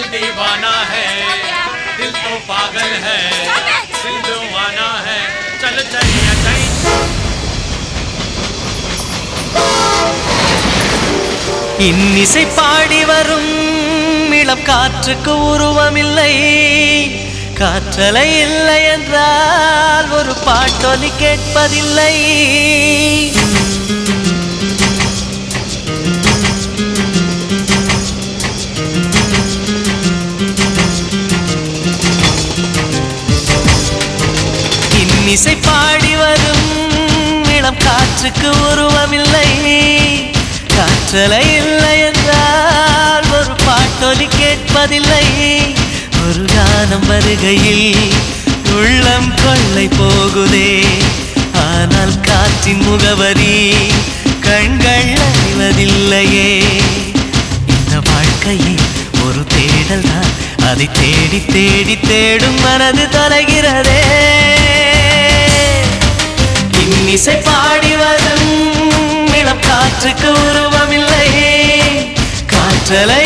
दिल दीवाना है। दिल तो पागल है। दिल दीवाना है। चल चलिए இன்னிசை பாடி வரும் இளம் காற்றுக்கு உருவமில்லை. காற்றலை இல்லை என்றால் ஒரு பாட்டொலி கேட்பதில்லை. எல்லாம் காற்றுக்கு உருவமில்லை. காற்றலை இல்லை என்றால் ஒரு பாட்டொலி கேட்பதில்லை. ஒரு கானம் வருகையில் உள்ளம் கொள்ளை போகுதே. ஆனால் காற்றின் முகவரி கண்கள் அறிவதில்லையே இந்த வாழ்க்கையில் ஒரு தேடல் தான் அதை தேடி தேடி தேடும் மனது தொலைகிறதே இன்னிசை பாடி வரும் இளம் காற்றுக்கு உருவமில்லை காற்றலை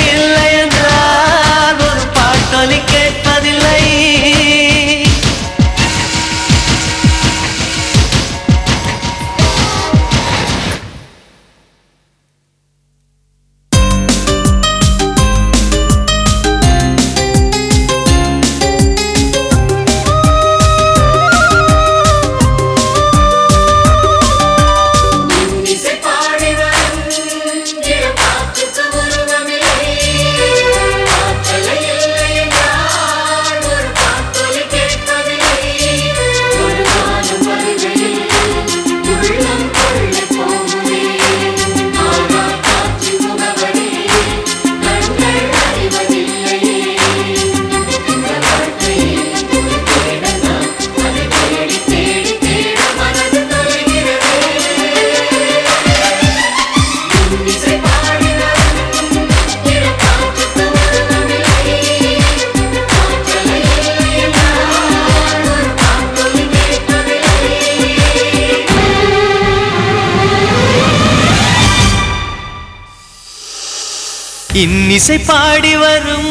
இன்னிசை பாடி வரும்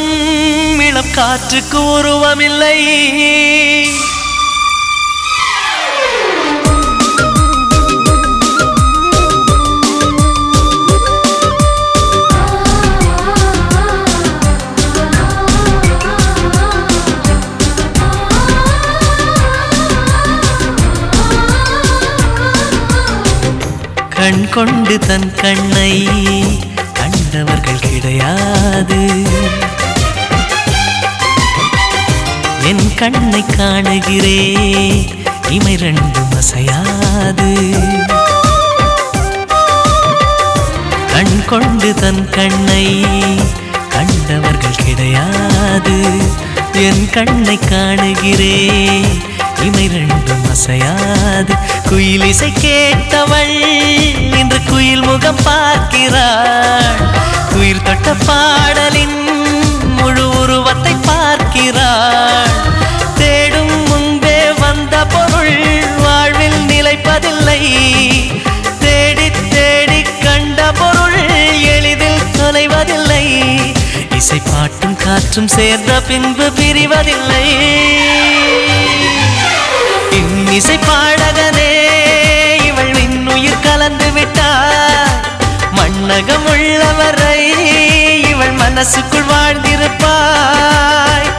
இளம் காற்றுக்கு உருவமில்லை. கண் கொண்டு தன் கண்ணை கண்டவர்கள் கிடையாது. என் கண்ணை காணுகிறேன் இமை ரெண்டும் அசையாது. கண் கொண்டு தன் கண்ணை கண்டவர்கள் கிடையாது. என் கண்ணை காணுகிறேன் இமை ரெண்டும் அசையாது குயில் இசை கேட்டவள் இன்று குயில் முகம் பார்க்கிறாள். குயில் தொட்ட பாடலின் முழு உருவத்தை பார்க்கிறாள். தேடும் முன்பே வந்த பொருள் வாழ்வில் நிலைப்பதில்லை. தேடி தேடி கண்ட பொருள் எளிதில் தொலைவதில்லை. இசை பாட்டும் காற்றும் சேர்ந்த பின்பு பிரிவதில்லை. இசை பாடகனே இவள் இன்னுயிர் கலந்து விட்டார். மண்ணகம் உள்ளவரை இவள் மனசுக்குள் வாழ்ந்திருப்பாய்.